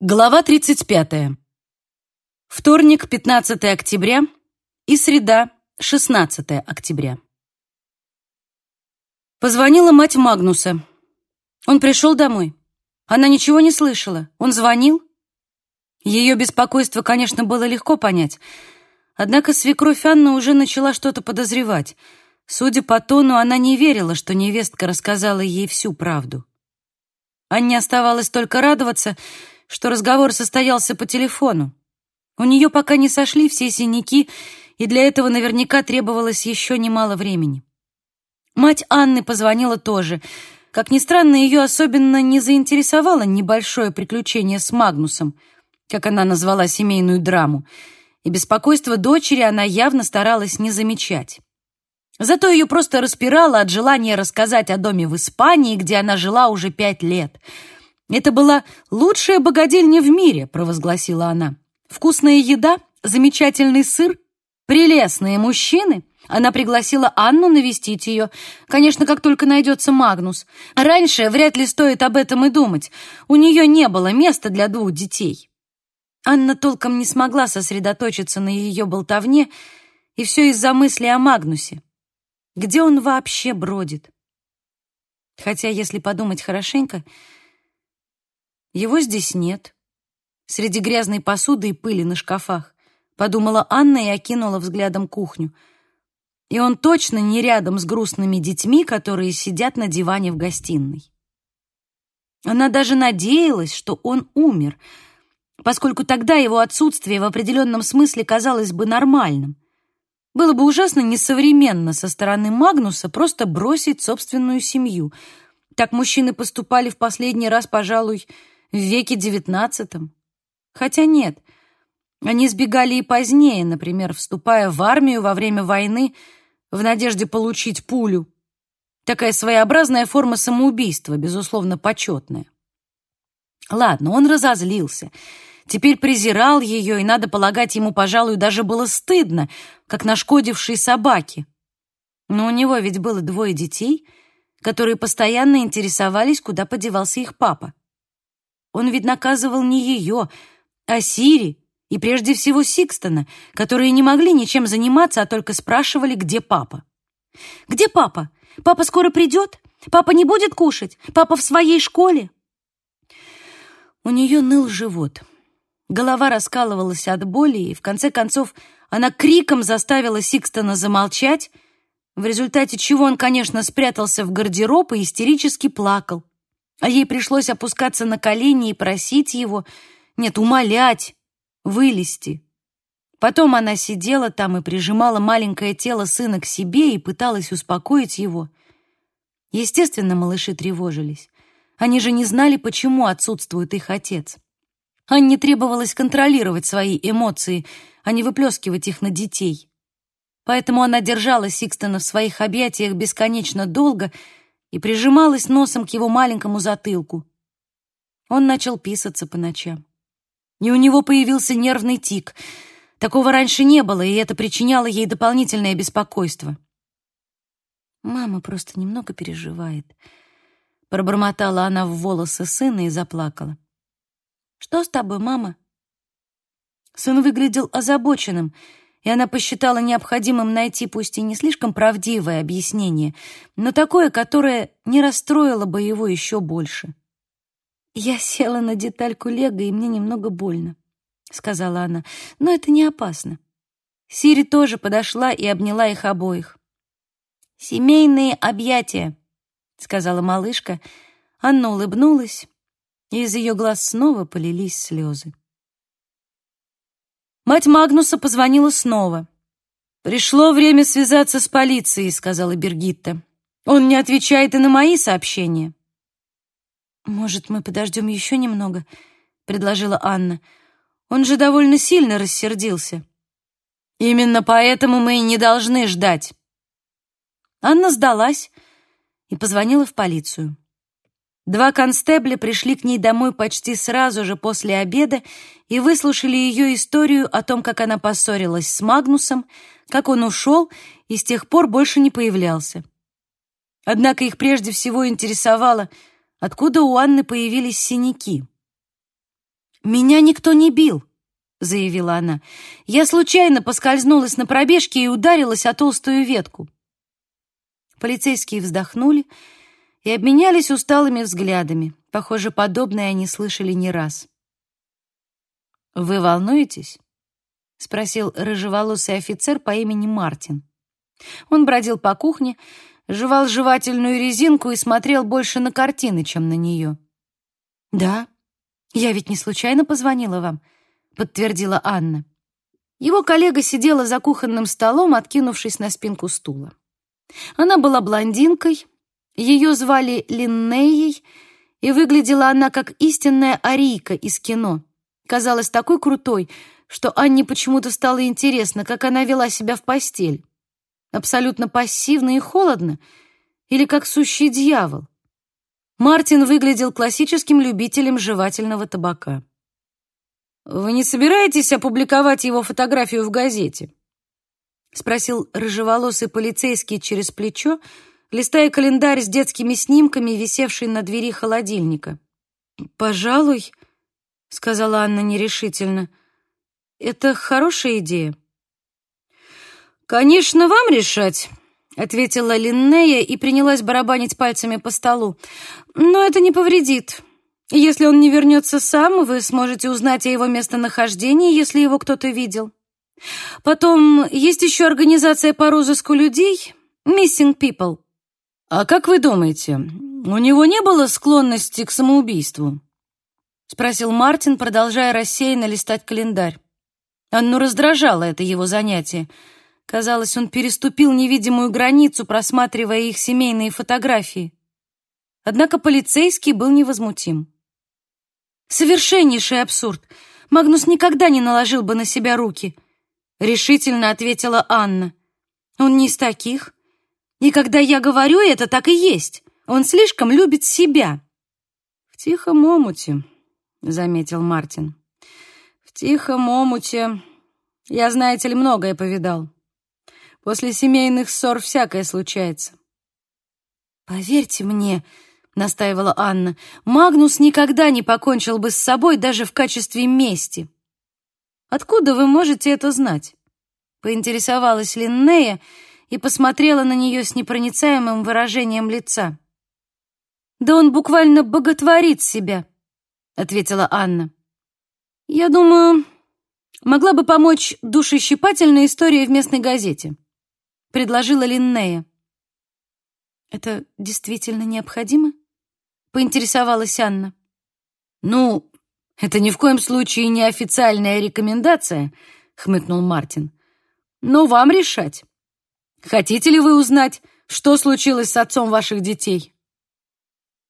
Глава 35. Вторник, 15 октября и среда, 16 октября. Позвонила мать Магнуса. Он пришел домой. Она ничего не слышала. Он звонил. Ее беспокойство, конечно, было легко понять. Однако свекровь Анна уже начала что-то подозревать. Судя по тону, она не верила, что невестка рассказала ей всю правду. Анне оставалось только радоваться, что разговор состоялся по телефону. У нее пока не сошли все синяки, и для этого наверняка требовалось еще немало времени. Мать Анны позвонила тоже. Как ни странно, ее особенно не заинтересовало небольшое приключение с Магнусом, как она назвала семейную драму, и беспокойство дочери она явно старалась не замечать. Зато ее просто распирало от желания рассказать о доме в Испании, где она жила уже пять лет. «Это была лучшая богадельня в мире», — провозгласила она. «Вкусная еда, замечательный сыр, прелестные мужчины». Она пригласила Анну навестить ее. Конечно, как только найдется Магнус. Раньше вряд ли стоит об этом и думать. У нее не было места для двух детей. Анна толком не смогла сосредоточиться на ее болтовне, и все из-за мысли о Магнусе. Где он вообще бродит? Хотя, если подумать хорошенько, его здесь нет. Среди грязной посуды и пыли на шкафах, подумала Анна и окинула взглядом кухню. И он точно не рядом с грустными детьми, которые сидят на диване в гостиной. Она даже надеялась, что он умер, поскольку тогда его отсутствие в определенном смысле казалось бы нормальным. Было бы ужасно несовременно со стороны Магнуса просто бросить собственную семью. Так мужчины поступали в последний раз, пожалуй, в веке девятнадцатом. Хотя нет, они сбегали и позднее, например, вступая в армию во время войны в надежде получить пулю. Такая своеобразная форма самоубийства, безусловно, почетная. Ладно, он разозлился — теперь презирал ее, и, надо полагать, ему, пожалуй, даже было стыдно, как нашкодившей собаке. Но у него ведь было двое детей, которые постоянно интересовались, куда подевался их папа. Он ведь наказывал не ее, а Сири и прежде всего Сикстона, которые не могли ничем заниматься, а только спрашивали, где папа. «Где папа? Папа скоро придет? Папа не будет кушать? Папа в своей школе?» У нее ныл живот. Голова раскалывалась от боли, и в конце концов она криком заставила Сикстона замолчать, в результате чего он, конечно, спрятался в гардероб и истерически плакал. А ей пришлось опускаться на колени и просить его, нет, умолять, вылезти. Потом она сидела там и прижимала маленькое тело сына к себе и пыталась успокоить его. Естественно, малыши тревожились. Они же не знали, почему отсутствует их отец. Анне требовалось контролировать свои эмоции, а не выплескивать их на детей. Поэтому она держала Сикстона в своих объятиях бесконечно долго и прижималась носом к его маленькому затылку. Он начал писаться по ночам. И у него появился нервный тик. Такого раньше не было, и это причиняло ей дополнительное беспокойство. «Мама просто немного переживает», — пробормотала она в волосы сына и заплакала. «Что с тобой, мама?» Сын выглядел озабоченным, и она посчитала необходимым найти пусть и не слишком правдивое объяснение, но такое, которое не расстроило бы его еще больше. «Я села на детальку лего, и мне немного больно», — сказала она, — «но это не опасно». Сири тоже подошла и обняла их обоих. «Семейные объятия», — сказала малышка. Анна улыбнулась, и из ее глаз снова полились слезы. Мать Магнуса позвонила снова. «Пришло время связаться с полицией», — сказала Бергитта. «Он не отвечает и на мои сообщения». «Может, мы подождем еще немного?» — предложила Анна. «Он же довольно сильно рассердился». «Именно поэтому мы и не должны ждать». Анна сдалась и позвонила в полицию. Два констебля пришли к ней домой почти сразу же после обеда и выслушали ее историю о том, как она поссорилась с Магнусом, как он ушел и с тех пор больше не появлялся. Однако их прежде всего интересовало, откуда у Анны появились синяки. «Меня никто не бил», — заявила она. «Я случайно поскользнулась на пробежке и ударилась о толстую ветку». Полицейские вздохнули и обменялись усталыми взглядами. Похоже, подобное они слышали не раз. «Вы волнуетесь?» — спросил рыжеволосый офицер по имени Мартин. Он бродил по кухне, жевал жевательную резинку и смотрел больше на картины, чем на нее. «Да, я ведь не случайно позвонила вам», — подтвердила Анна. Его коллега сидела за кухонным столом, откинувшись на спинку стула. Она была блондинкой, ее звали Линнеей, и выглядела она как истинная арийка из кино. Казалась такой крутой, что Анне почему-то стало интересно, как она вела себя в постель. Абсолютно пассивно и холодно, или как сущий дьявол. Мартин выглядел классическим любителем жевательного табака. «Вы не собираетесь опубликовать его фотографию в газете?» — спросил рыжеволосый полицейский через плечо, листая календарь с детскими снимками, висевший на двери холодильника. «Пожалуй», — сказала Анна нерешительно, — «это хорошая идея». «Конечно, вам решать», — ответила Линнея и принялась барабанить пальцами по столу. «Но это не повредит. Если он не вернется сам, вы сможете узнать о его местонахождении, если его кто-то видел. Потом есть еще организация по розыску людей, Missing People. А как вы думаете, у него не было склонности к самоубийству? Спросил Мартин, продолжая рассеянно листать календарь. Анну раздражало это его занятие. Казалось, он переступил невидимую границу, просматривая их семейные фотографии. Однако полицейский был невозмутим. Совершеннейший абсурд. Магнус никогда не наложил бы на себя руки —— решительно ответила Анна. «Он не из таких. И когда я говорю это, так и есть. Он слишком любит себя». «В тихом омуте», — заметил Мартин. «В тихом омуте я, знаете ли, многое повидал. После семейных ссор всякое случается». «Поверьте мне», — настаивала Анна, «Магнус никогда не покончил бы с собой даже в качестве мести». Откуда вы можете это знать?» Поинтересовалась Линнея и посмотрела на нее с непроницаемым выражением лица. «Да он буквально боготворит себя», — ответила Анна. «Я думаю, могла бы помочь душещипательная история в местной газете», — предложила Линнея. «Это действительно необходимо?» — поинтересовалась Анна. «Ну, «Это ни в коем случае не официальная рекомендация», — хмыкнул Мартин. «Но вам решать. Хотите ли вы узнать, что случилось с отцом ваших детей?»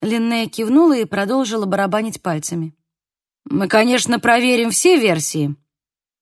Линнея кивнула и продолжила барабанить пальцами. «Мы, конечно, проверим все версии,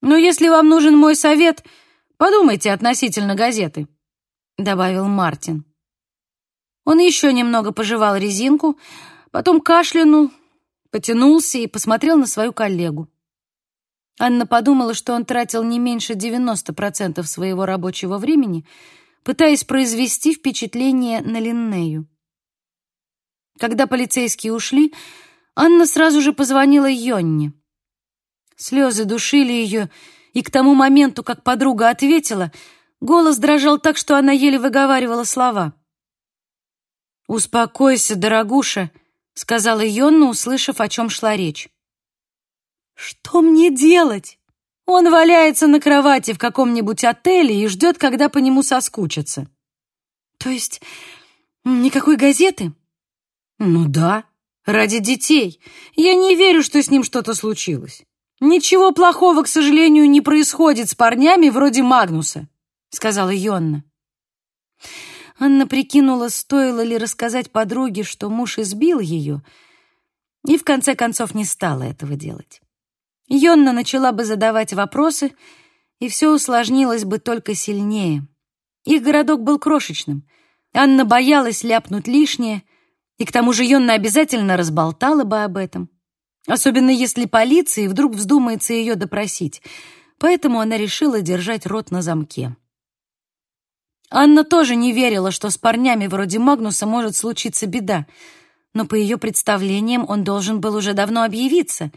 но если вам нужен мой совет, подумайте относительно газеты», — добавил Мартин. Он еще немного пожевал резинку, потом кашлянул, потянулся и посмотрел на свою коллегу. Анна подумала, что он тратил не меньше 90% своего рабочего времени, пытаясь произвести впечатление на Линнею. Когда полицейские ушли, Анна сразу же позвонила Йонне. Слезы душили ее, и к тому моменту, как подруга ответила, голос дрожал так, что она еле выговаривала слова. «Успокойся, дорогуша», — сказала Йонна, услышав, о чем шла речь. «Что мне делать? Он валяется на кровати в каком-нибудь отеле и ждет, когда по нему соскучатся». «То есть никакой газеты?» «Ну да, ради детей. Я не верю, что с ним что-то случилось. Ничего плохого, к сожалению, не происходит с парнями вроде Магнуса», — сказала Йонна. Анна прикинула, стоило ли рассказать подруге, что муж избил ее, и в конце концов не стала этого делать. Йонна начала бы задавать вопросы, и все усложнилось бы только сильнее. Их городок был крошечным. Анна боялась ляпнуть лишнее, и к тому же Йонна обязательно разболтала бы об этом. Особенно если полиции вдруг вздумается ее допросить. Поэтому она решила держать рот на замке. Анна тоже не верила, что с парнями вроде Магнуса может случиться беда, но по ее представлениям он должен был уже давно объявиться.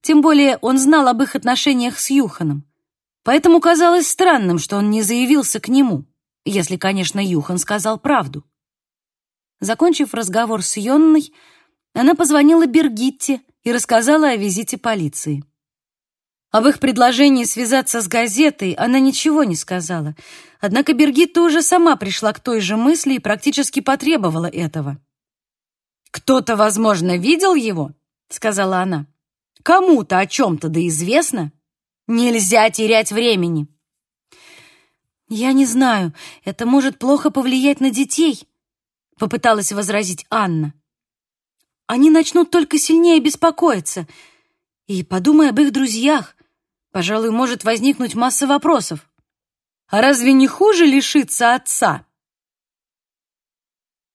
Тем более он знал об их отношениях с Юханом. Поэтому казалось странным, что он не заявился к нему, если, конечно, Юхан сказал правду. Закончив разговор с Йонной, она позвонила Бергитте и рассказала о визите полиции. Об их предложении связаться с газетой она ничего не сказала, однако Бергитта уже сама пришла к той же мысли и практически потребовала этого. «Кто-то, возможно, видел его?» — сказала она. «Кому-то о чем-то да известно. Нельзя терять времени». «Я не знаю, это может плохо повлиять на детей», — попыталась возразить Анна. «Они начнут только сильнее беспокоиться. И подумай об их друзьях. Пожалуй, может возникнуть масса вопросов. А разве не хуже лишиться отца?»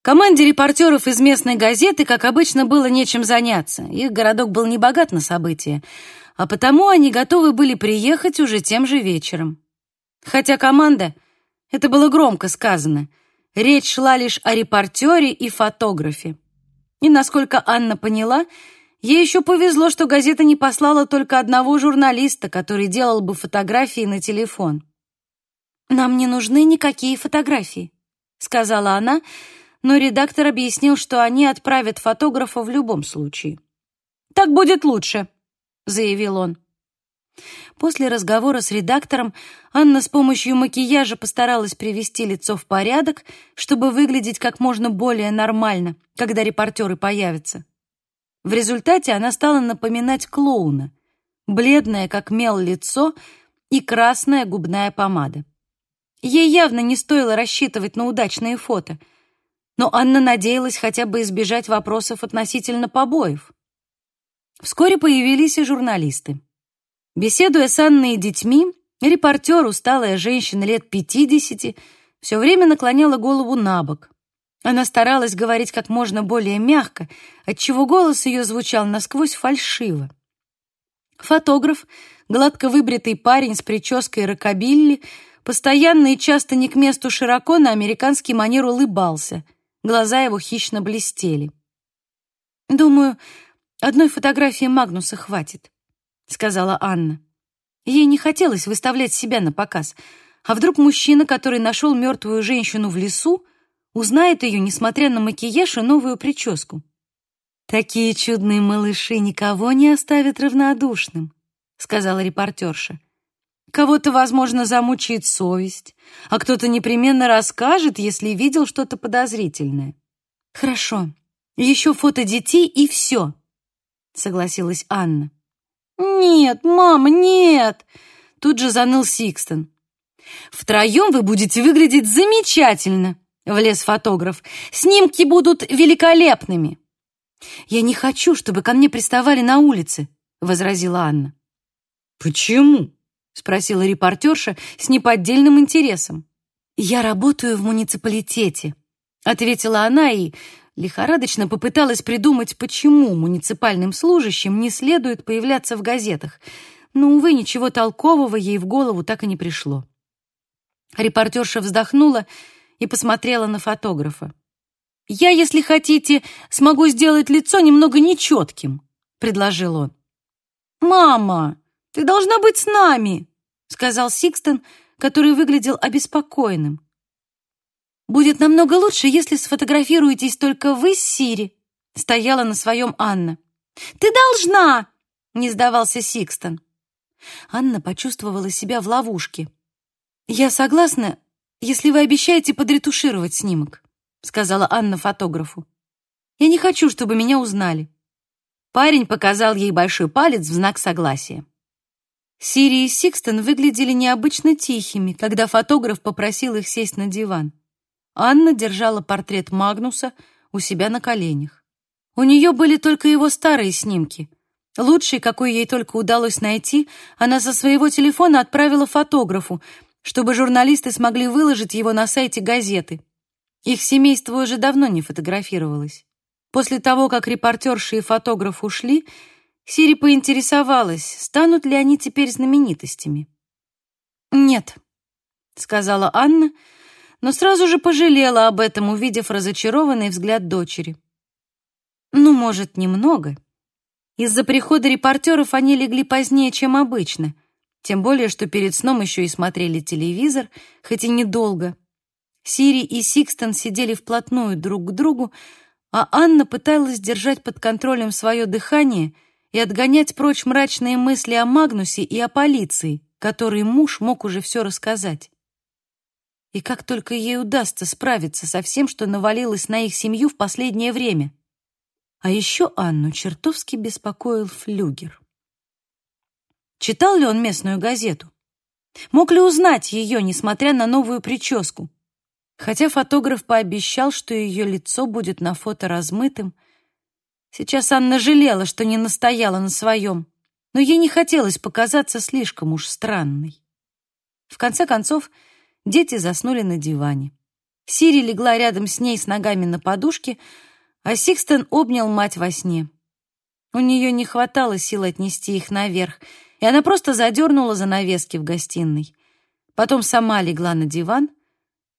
Команде репортеров из местной газеты, как обычно, было нечем заняться. Их городок был не богат на события, а потому они готовы были приехать уже тем же вечером. Хотя команда, это было громко сказано, речь шла лишь о репортере и фотографе. И, насколько Анна поняла, ей еще повезло, что газета не послала только одного журналиста, который делал бы фотографии на телефон. «Нам не нужны никакие фотографии», — сказала она, — но редактор объяснил, что они отправят фотографа в любом случае. «Так будет лучше», — заявил он. После разговора с редактором Анна с помощью макияжа постаралась привести лицо в порядок, чтобы выглядеть как можно более нормально, когда репортеры появятся. В результате она стала напоминать клоуна. Бледное, как мел, лицо и красная губная помада. Ей явно не стоило рассчитывать на удачные фото — но Анна надеялась хотя бы избежать вопросов относительно побоев. Вскоре появились и журналисты. Беседуя с Анной и детьми, репортер, усталая женщина лет пятидесяти, все время наклоняла голову на бок. Она старалась говорить как можно более мягко, отчего голос ее звучал насквозь фальшиво. Фотограф, гладко выбритый парень с прической рокобилли, постоянно и часто не к месту широко на американский манер улыбался — Глаза его хищно блестели. «Думаю, одной фотографии Магнуса хватит», — сказала Анна. Ей не хотелось выставлять себя на показ. А вдруг мужчина, который нашел мертвую женщину в лесу, узнает ее, несмотря на макияж и новую прическу? «Такие чудные малыши никого не оставят равнодушным», — сказала репортерша. Кого-то, возможно, замучает совесть, а кто-то непременно расскажет, если видел что-то подозрительное. Хорошо, еще фото детей и все, согласилась Анна. Нет, мама, нет, тут же заныл Сикстон. Втроем вы будете выглядеть замечательно, влез фотограф. Снимки будут великолепными. Я не хочу, чтобы ко мне приставали на улице, возразила Анна. Почему? спросила репортерша с неподдельным интересом. Я работаю в муниципалитете, ответила она и лихорадочно попыталась придумать, почему муниципальным служащим не следует появляться в газетах. Но увы, ничего толкового ей в голову так и не пришло. Репортерша вздохнула и посмотрела на фотографа. «Я, если хотите, смогу сделать лицо немного нечетким», — предложил он. «Мама, «Ты должна быть с нами», — сказал Сикстон, который выглядел обеспокоенным. «Будет намного лучше, если сфотографируетесь только вы с Сири», — стояла на своем Анна. «Ты должна!» — не сдавался Сикстон. Анна почувствовала себя в ловушке. «Я согласна, если вы обещаете подретушировать снимок», — сказала Анна фотографу. «Я не хочу, чтобы меня узнали». Парень показал ей большой палец в знак согласия. Сири и Сикстон выглядели необычно тихими, когда фотограф попросил их сесть на диван. Анна держала портрет Магнуса у себя на коленях. У нее были только его старые снимки. Лучший, какой ей только удалось найти, она со своего телефона отправила фотографу, чтобы журналисты смогли выложить его на сайте газеты. Их семейство уже давно не фотографировалось. После того, как репортерши и фотограф ушли, Сири поинтересовалась, станут ли они теперь знаменитостями. «Нет», — сказала Анна, но сразу же пожалела об этом, увидев разочарованный взгляд дочери. «Ну, может, немного, Из-за прихода репортеров они легли позднее, чем обычно, тем более, что перед сном еще и смотрели телевизор, хоть и недолго. Сири и Сикстон сидели вплотную друг к другу, а Анна пыталась держать под контролем свое дыхание и отгонять прочь мрачные мысли о Магнусе и о полиции, которой муж мог уже все рассказать. И как только ей удастся справиться со всем, что навалилось на их семью в последнее время. А еще Анну чертовски беспокоил флюгер. Читал ли он местную газету? Мог ли узнать ее, несмотря на новую прическу? Хотя фотограф пообещал, что ее лицо будет на фото размытым, сейчас Анна жалела, что не настояла на своем, но ей не хотелось показаться слишком уж странной. В конце концов, Дети заснули на диване. Сири легла рядом с ней с ногами на подушке, а Сикстен обнял мать во сне. У нее не хватало сил отнести их наверх, и она просто задернула занавески в гостиной. Потом сама легла на диван,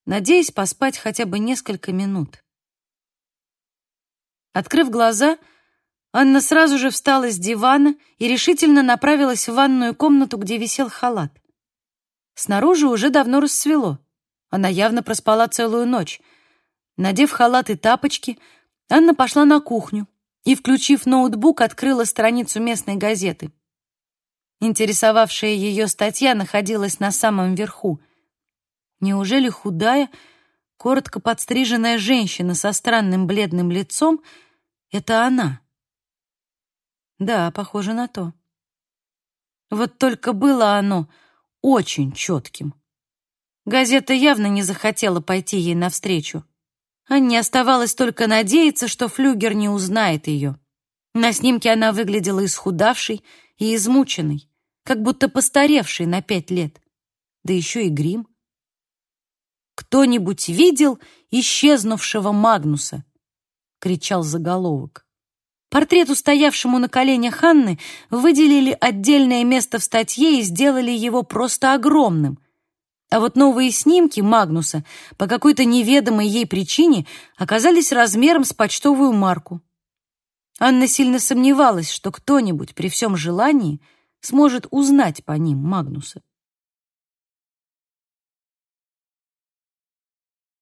надеясь поспать хотя бы несколько минут. Открыв глаза, Анна сразу же встала с дивана и решительно направилась в ванную комнату, где висел халат. Снаружи уже давно рассвело. Она явно проспала целую ночь. Надев халат и тапочки, Анна пошла на кухню и, включив ноутбук, открыла страницу местной газеты. Интересовавшая ее статья находилась на самом верху. Неужели худая, коротко подстриженная женщина со странным бледным лицом — это она? Да, похоже на то. Вот только было оно — очень четким. Газета явно не захотела пойти ей навстречу. Анне оставалось только надеяться, что Флюгер не узнает ее. На снимке она выглядела исхудавшей и измученной, как будто постаревшей на пять лет. Да еще и грим. «Кто-нибудь видел исчезнувшего Магнуса?» — кричал заголовок. Портрету, стоявшему на коленях Ханны, выделили отдельное место в статье и сделали его просто огромным. А вот новые снимки Магнуса по какой-то неведомой ей причине оказались размером с почтовую марку. Анна сильно сомневалась, что кто-нибудь при всем желании сможет узнать по ним Магнуса.